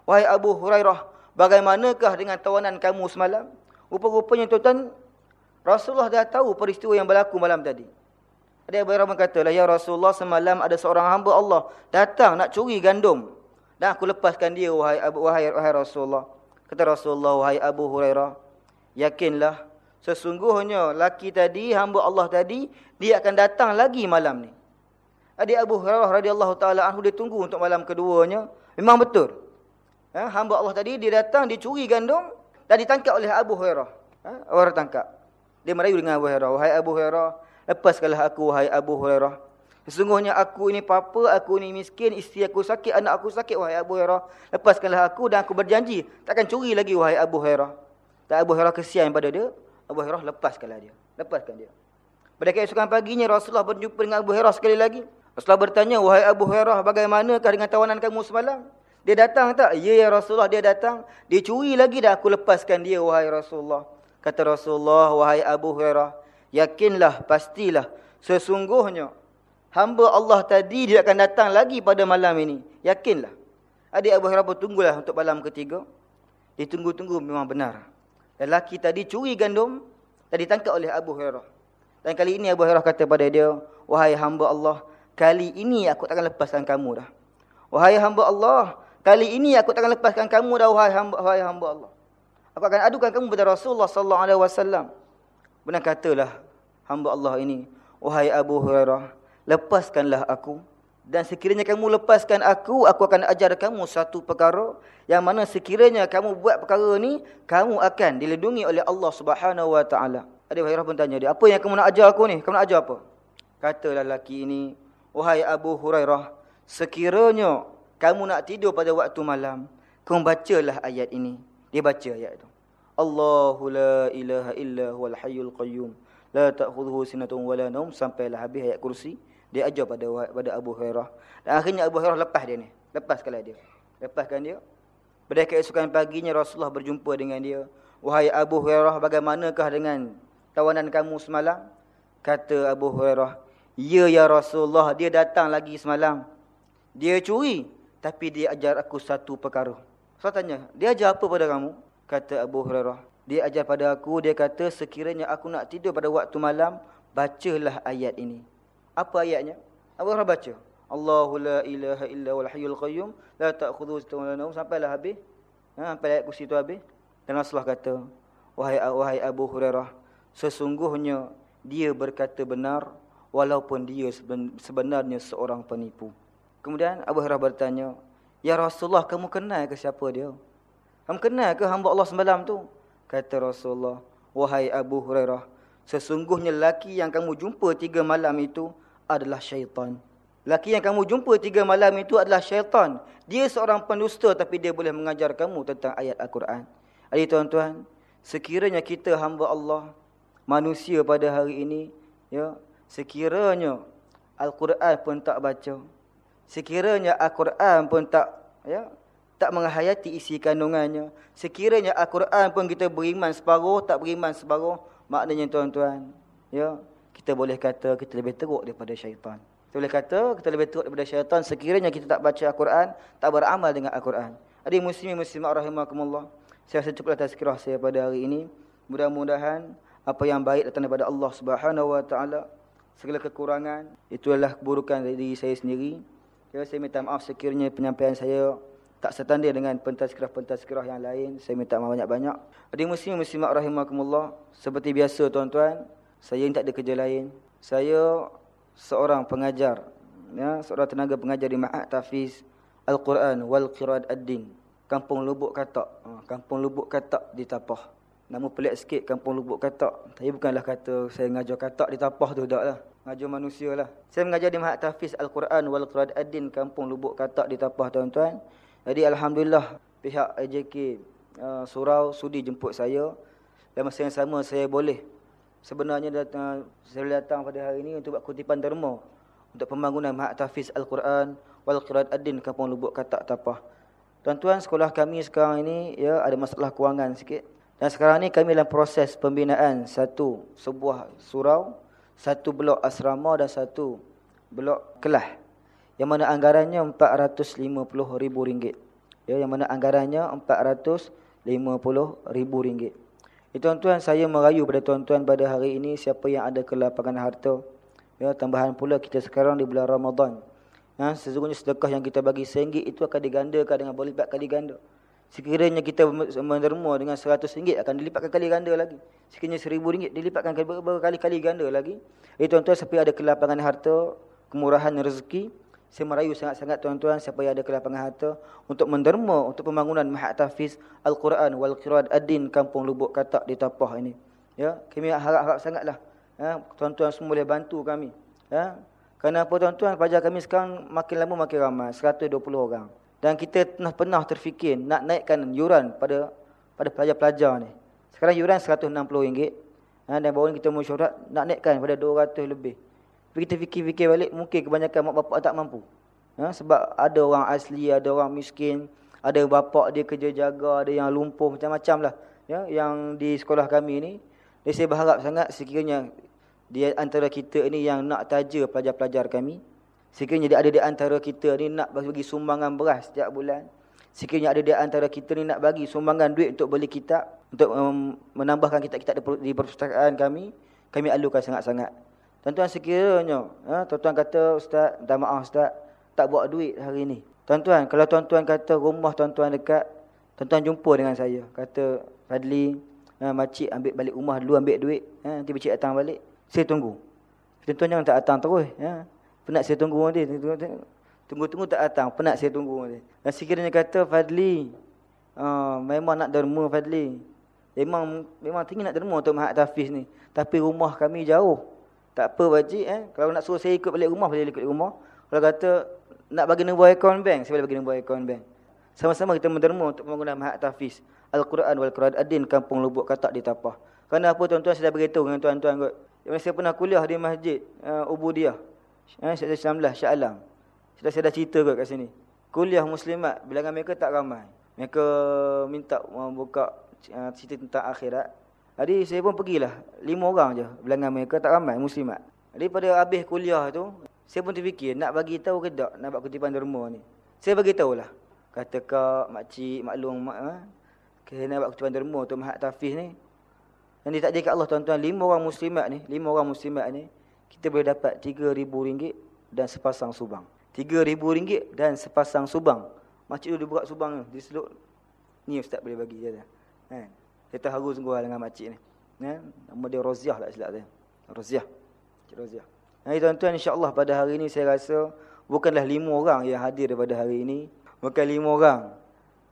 "Wahai Abu Hurairah, bagaimanakah dengan tawanan kamu semalam?" Rupa-rupanya tuan-tuan, Rasulullah dah tahu peristiwa yang berlaku malam tadi. Ada Abu Hurairah berkata, Ya Rasulullah, semalam ada seorang hamba Allah datang nak curi gandum. Dan aku lepaskan dia, wahai, Abu, wahai, wahai Rasulullah. Kata Rasulullah, wahai Abu Hurairah, yakinlah, sesungguhnya laki tadi, hamba Allah tadi, dia akan datang lagi malam ni. Adik Abu Hurairah radhiyallahu taala anhu dia tunggu untuk malam keduanya. Memang betul. Ha, hamba Allah tadi dia datang dia curi gandum dan ditangkap oleh Abu Hurairah. Ha, orang tangkap. Dia merayu dengan Abu Hurairah, "Wahai Abu Hurairah, lepaskanlah aku wahai Abu Hurairah. Sesungguhnya aku ini papa, aku ini miskin, isteri aku sakit, anak aku sakit wahai Abu Hurairah. Lepaskanlah aku dan aku berjanji takkan curi lagi wahai Abu Hurairah." Tak Abu Hurairah kesian pada dia. Abu Hurairah lepaskanlah dia. Lepaskan dia. Pada keesokan paginya Rasulullah berjumpa dengan Abu Hurairah sekali lagi. Rasulullah bertanya, "Wahai Abu Hurairah, bagaimanakah dengan tawanan kamu semalam?" Dia datang tak? Ya, ya Rasulullah, dia datang. Dia curi lagi dah aku lepaskan dia, wahai Rasulullah. Kata Rasulullah, wahai Abu Hurairah, yakinlah, pastilah, sesungguhnya hamba Allah tadi dia akan datang lagi pada malam ini. Yakinlah. Adik Abu Hurairah pun tunggulah untuk malam ketiga. Dia tunggu-tunggu memang benar. Lelaki tadi curi gandum, tadi tangkap oleh Abu Hurairah. Dan kali ini Abu Hurairah kata pada dia, wahai hamba Allah, kali ini aku takkan lepaskan kamu dah. Wahai hamba Allah, Kali ini aku takkan lepaskan kamu dah wahai hamba, wahai hamba Allah. Aku akan adukan kamu kepada Rasulullah sallallahu alaihi wasallam. Benar katalah hamba Allah ini, wahai Abu Hurairah, lepaskanlah aku dan sekiranya kamu lepaskan aku, aku akan ajar kamu satu perkara yang mana sekiranya kamu buat perkara ni, kamu akan dilindungi oleh Allah Subhanahu wa taala. Ada Hurairah pun tanya dia, apa yang kamu nak ajar aku ni? Kamu nak ajar apa? Katalah lelaki ini, wahai Abu Hurairah, sekiranya kamu nak tidur pada waktu malam, kamu bacalah ayat ini. Dia baca ayat itu. Allahu la ilaha illa huwal hayyul qayyum. La ta'khudhuhu sinatun wa la nawm sampailah habis ayat kursi. Dia ajar pada pada Abu Hurairah. Dan akhirnya Abu Hurairah lepas dia ni. Lepaskanlah dia. Lepaskan dia. Pada keesokan paginya Rasulullah berjumpa dengan dia. Wahai Abu Hurairah, bagaimanakah dengan tawanan kamu semalam? Kata Abu Hurairah, "Ya ya Rasulullah, dia datang lagi semalam. Dia curi, tapi dia ajar aku satu perkara. Saya tanya, dia ajar apa pada kamu? Kata Abu Hurairah. Dia ajar pada aku, dia kata sekiranya aku nak tidur pada waktu malam, bacalah ayat ini. Apa ayatnya? Abu Hurairah baca. Allahu la ilaha illa wal hayyul qayyum la ta'khudhuhu sinatun wa sampailah habis. Ha, sampai ayat kursi itu habis. Dan Rasulullah kata, wahai wahai Abu Hurairah, sesungguhnya dia berkata benar walaupun dia sebenarnya seorang penipu. Kemudian Abu Hurairah bertanya, "Ya Rasulullah, kamu kenal ke siapa dia? Kamu kenal ke hamba Allah semalam tu?" Kata Rasulullah, "Wahai Abu Hurairah, sesungguhnya laki yang kamu jumpa tiga malam itu adalah syaitan." Laki yang kamu jumpa tiga malam itu adalah syaitan. Dia seorang pendusta tapi dia boleh mengajar kamu tentang ayat Al-Quran. Adik tuan-tuan, sekiranya kita hamba Allah, manusia pada hari ini, ya, sekiranya Al-Quran pun tak baca, Sekiranya Al-Quran pun tak ya, tak menghayati isi kandungannya. Sekiranya Al-Quran pun kita beriman separuh, tak beriman separuh. Maknanya tuan-tuan, ya, kita boleh kata kita lebih teruk daripada syaitan. Kita boleh kata kita lebih teruk daripada syaitan sekiranya kita tak baca Al-Quran, tak beramal dengan Al-Quran. Adik muslimin muslimat rahimakumullah. Saya rasa cukup atas kirah saya pada hari ini. Mudah-mudahan apa yang baik datang daripada Allah Subhanahu Wa Taala. Segala kekurangan itu adalah keburukan dari diri saya sendiri. Ya, saya minta maaf sekiranya penyampaian saya tak setanding dengan pentazkirah-pentazkirah yang lain. Saya minta maaf banyak-banyak. Adik muslim, muslimat rahimakumullah. Seperti biasa tuan-tuan, saya tak ada kerja lain. Saya seorang pengajar. Ya, seorang tenaga pengajar di Ma'at Tafiz Al-Quran wal Qirad Ad-Din. Kampung Lubuk Katak. Ha, Kampung Lubuk Katak di Tapah. Nama pelik sikit Kampung Lubuk Katak. Tapi bukanlah kata saya ngajar katak di Tapah tu, taklah. Mengajar manusia lah. Saya mengajar di Mahat Tafiz Al-Quran wal Quran Ad-Din Kampung Lubuk Katak di Tapah tuan-tuan. Jadi Alhamdulillah pihak AJK uh, Surau sudi jemput saya. Dan masa yang sama saya boleh. Sebenarnya datang, saya datang pada hari ini untuk buat kutipan derma. Untuk pembangunan Mahat Tafiz Al-Quran wal Quran Ad-Din Kampung Lubuk Katak Tapah. Tuan-tuan sekolah kami sekarang ini ya ada masalah kewangan sikit. Dan sekarang ini kami dalam proses pembinaan satu sebuah surau satu blok asrama dan satu blok kelas yang mana anggarannya RM450,000 ya yang mana anggarannya RM450,000 Ya, tuan-tuan, saya merayu pada tuan-tuan pada hari ini siapa yang ada kelapangan harta. Ya, tambahan pula kita sekarang di bulan Ramadan. Ha, sesungguhnya sedekah yang kita bagi RM1 itu akan digandakan dengan berlipat kali ganda. Sekiranya kita menerima dengan RM100 akan dilipatkan kali ganda lagi. Sekiranya RM1,000 dilipatkan berkali-kali ganda lagi. Jadi tuan-tuan siapa ada kelapangan harta, kemurahan rezeki, saya merayu sangat-sangat tuan-tuan siapa ada kelapangan harta untuk menderma untuk pembangunan Mahat Tahfiz Al-Quran wal Qira'at Ad-Din Kampung Lubuk Katak di Tapah ini. Ya, kami harap-harap sangatlah ya, tuan-tuan semua boleh bantu kami. Ya, kerana apa tuan-tuan, pelajar kami sekarang makin lama makin ramai, 120 orang. Dan kita pernah pernah terfikir nak naikkan yuran pada pada pelajar-pelajar ni. Sekarang yuran RM160. Ha, dan baru ni kita mesyuarat nak naikkan pada 200 lebih. Tapi kita fikir-fikir balik, mungkin kebanyakan mak bapak tak mampu. Ha, sebab ada orang asli, ada orang miskin, ada bapak dia kerja jaga, ada yang lumpuh, macam-macam lah. Ya, yang di sekolah kami ni. Saya berharap sangat sekiranya di antara kita ini yang nak taja pelajar-pelajar kami. Sekiranya ada di antara kita ni nak bagi sumbangan beras setiap bulan. Sekiranya ada di antara kita ni nak bagi sumbangan duit untuk beli kitab. Untuk um, menambahkan kitab-kitab di perpustakaan kami. Kami alukan sangat-sangat. Tuan-tuan sekiranya, ha, tuan-tuan kata, Ustaz, minta maaf Ustaz, tak buat duit hari ni. Tuan-tuan, kalau tuan-tuan kata rumah tuan-tuan dekat, tuan-tuan jumpa dengan saya. Kata, Fadli, ha, makcik ambil balik rumah dulu ambil duit. Ha, nanti makcik datang balik. Saya tunggu. Tuan-tuan jangan tak datang terus. Ya. Penat saya tunggu nanti. Tunggu-tunggu tak datang. Penat saya tunggu nanti. Dan sekiranya kata Fadli. Uh, memang nak derma Fadli. Memang memang tinggi nak derma untuk Mahat Tafiz ni. Tapi rumah kami jauh. Tak apa wajib. Eh. Kalau nak suruh saya ikut balik rumah, boleh ikut rumah. Kalau kata nak bagi nombor akaun bank, saya boleh bagi nombor akaun bank. Sama-sama kita menderma untuk menggunakan Mahat Tafiz. Al-Quran wal-Quran Adin Kampung Lubuk Katak di Tapah. Kerana apa tuan-tuan saya dah beritahu dengan tuan-tuan kot. Yang saya pernah kuliah di masjid uh, Ubudiyah. Eh, saya Syamlah, Syah Alam. Sudah saya dah cerita kat sini. Kuliah muslimat, bilangan mereka tak ramai. Mereka minta uh, buka uh, cerita tentang akhirat. Jadi saya pun pergilah. Lima orang je bilangan mereka tak ramai muslimat. Jadi pada habis kuliah tu, saya pun terfikir nak bagi tahu ke tak nak buat kutipan derma ni. Saya bagi tahulah. Kata kak, makcik, maklum, mak, ha? kena buat kutipan derma untuk Mahat Tafiz ni. Yang ditakdirkan Allah tuan-tuan, lima orang muslimat ni, lima orang muslimat ni, kita boleh dapat tiga ribu ringgit dan sepasang subang. Tiga ribu ringgit dan sepasang subang. Makcik tu dia buat subang ni, dia seluk. Ni ustaz boleh bagi je. Kan? Saya terharu sungguh dengan makcik ni. Kan? Nama dia Roziah lah silap saya. Roziah. Cik Roziah. Nah, tuan-tuan insyaAllah pada hari ini saya rasa bukanlah lima orang yang hadir pada hari ini. Bukan lima orang.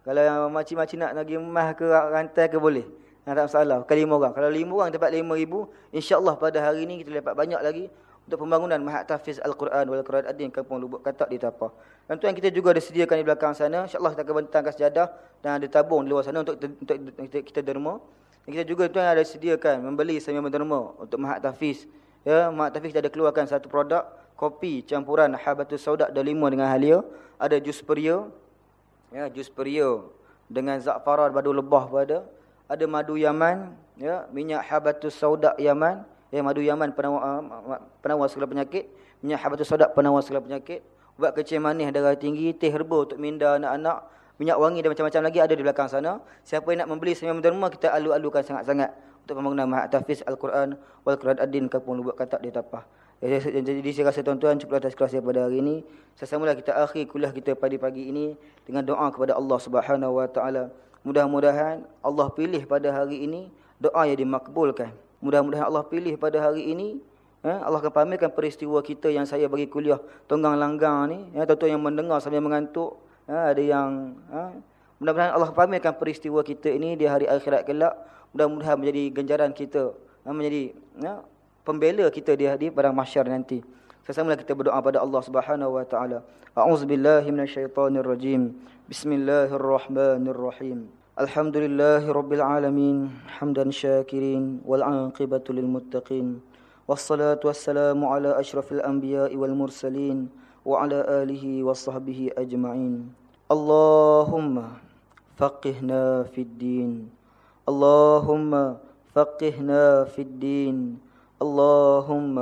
Kalau makcik-makcik nak pergi emas ke rantai ke boleh. Nah, tak masalah. Bukan lima orang. Kalau lima orang dapat lima ribu, insyaAllah pada hari ini kita dapat banyak lagi untuk pembangunan Mahat Tahfiz Al-Quran wal Quran Adin Kampung Lubuk Katak di Tapah. Dan tuan kita juga disediakan di belakang sana. InsyaAllah kita akan bentangkan sejadah dan ada tabung di luar sana untuk, untuk, untuk kita derma. Dan kita juga tuan ada sediakan membeli sambil menderma untuk Mahat Tahfiz. Ya, Mahat Tahfiz kita ada keluarkan satu produk kopi campuran Habatus Saudak delima dengan halia. Ada jus peria. Ya, jus peria dengan za'farar badu lebah pada ada madu Yaman, ya, minyak habatus sauda Yaman, ya, madu Yaman penawar, uh, penawar segala penyakit, minyak habatus sauda penawar segala penyakit, ubat kecil manis darah tinggi, teh herba untuk minda anak-anak, minyak wangi dan macam-macam lagi ada di belakang sana. Siapa yang nak membeli semua derma kita alu-alukan sangat-sangat untuk pembangunan Mahat Tahfiz Al-Quran wal Quran Ad-Din kampung lubuk katak di tapah. Jadi saya rasa tuan-tuan cukup atas kelas pada hari ini. Sesamalah kita akhir kuliah kita pagi-pagi ini dengan doa kepada Allah Subhanahu Wa Taala. Mudah-mudahan Allah pilih pada hari ini doa yang dimakbulkan. Mudah-mudahan Allah pilih pada hari ini eh, Allah akan pamerkan peristiwa kita yang saya bagi kuliah tonggang langgang ni, ya tuan-tuan yang mendengar sambil mengantuk, ya, ada yang ha, mudah-mudahan Allah pamerkan peristiwa kita ini di hari akhirat kelak. Mudah-mudahan menjadi ganjaran kita, menjadi pembela kita di hari pada mahsyar nanti. Sesamalah kita berdoa pada Allah Subhanahu wa taala. A'udzubillahi minasyaitonirrajim. الرحيم الحمد لله رب العالمين حمدا شاكرين والعاقبة للمتقين والصلاة والسلام على أشرف الأنبياء والمرسلين وعلى آله وصحبه أجمعين اللهم فقهنا في الدين اللهم فقهنا في الدين اللهم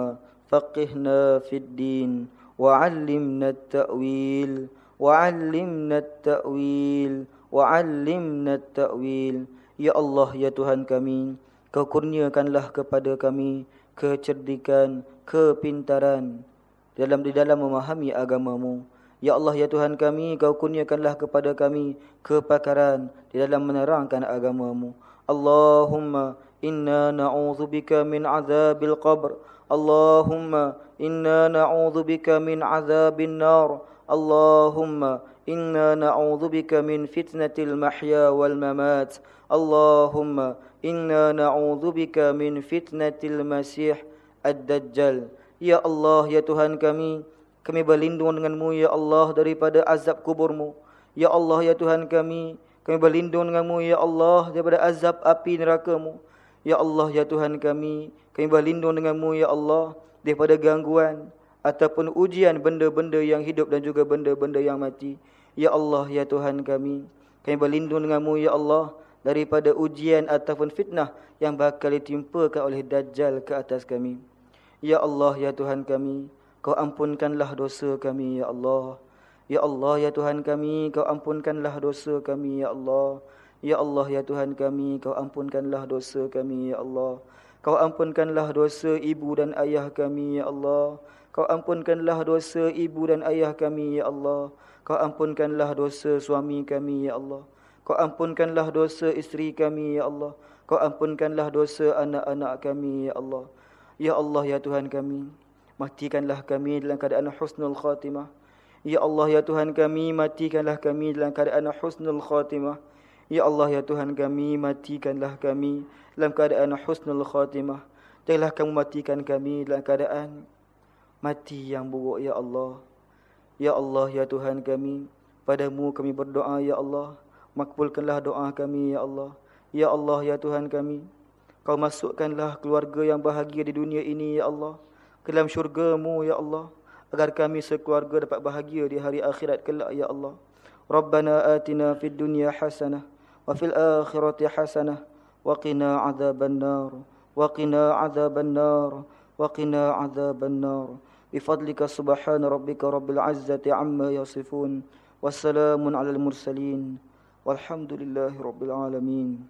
فقهنا في الدين وعلمنا التأويل وعلمنا التأويل وعلمنا التأويل Ya Allah, Ya Tuhan kami, Kau kurniakanlah kepada kami kecerdikan, kepintaran dalam di dalam memahami agamamu. Ya Allah ya Tuhan kami, kau kurniakanlah kepada kami kepakaran di dalam menerangkan agamamu. Allahumma inna na'udzubika min azabil qabr. Allahumma inna na'udzubika min azabin nar. Allahumma inna na'udzubika min fitnatil mahya wal mamat. Allahumma inna na'udzubika min fitnatil masih ad-dajjal. Ya Allah ya Tuhan kami, kami berlindung denganmu ya Allah daripada azab kuburmu. Ya Allah ya Tuhan kami. Kami berlindung denganmu ya Allah daripada azab api nerakamu. Ya Allah ya Tuhan kami. Kami berlindung denganmu ya Allah daripada gangguan ataupun ujian benda-benda yang hidup dan juga benda-benda yang mati. Ya Allah ya Tuhan kami. Kami berlindung denganmu ya Allah daripada ujian ataupun fitnah yang bakal ditimpakan oleh Dajjal ke atas kami. Ya Allah ya Tuhan kami. Kau ampunkanlah dosa kami, Ya Allah. Ya Allah, Ya Tuhan kami, Kau ampunkanlah dosa kami, Ya Allah. Ya Allah, Ya Tuhan kami, Kau ampunkanlah dosa kami, Ya Allah. Kau ampunkanlah dosa ibu dan ayah kami, Ya Allah. Kau ampunkanlah dosa ibu dan ayah kami, Ya Allah. Kau ampunkanlah dosa suami kami, Ya Allah. Kau ampunkanlah dosa isteri kami, Ya Allah. Kau ampunkanlah dosa anak-anak kami, Ya Allah. Ya Allah, Ya Tuhan kami. Matikanlah kami dalam keadaan husnul khatimah. Ya Allah ya Tuhan kami, matikanlah kami dalam keadaan husnul khatimah. Ya Allah ya Tuhan kami, matikanlah kami dalam keadaan husnul khatimah. Janganlah kamu matikan kami dalam keadaan mati yang buruk ya Allah. Ya Allah ya Tuhan kami, padamu kami berdoa ya Allah. Makbulkanlah doa kami ya Allah. Ya Allah ya Tuhan kami, kau masukkanlah keluarga yang bahagia di dunia ini ya Allah ke dalam syurgamu ya Allah agar kami sekeluarga dapat bahagia di hari akhirat kelak ya Allah Rabbana atina fid dunya hasanah وفي الآخرة حسنة. وقنا عذاب النار. وقنا عذاب النار. وقنا عذاب النار. بفضلك سبحان ربك رب العزة عما يصفون. والسلام على المرسلين. والحمد لله رب العالمين.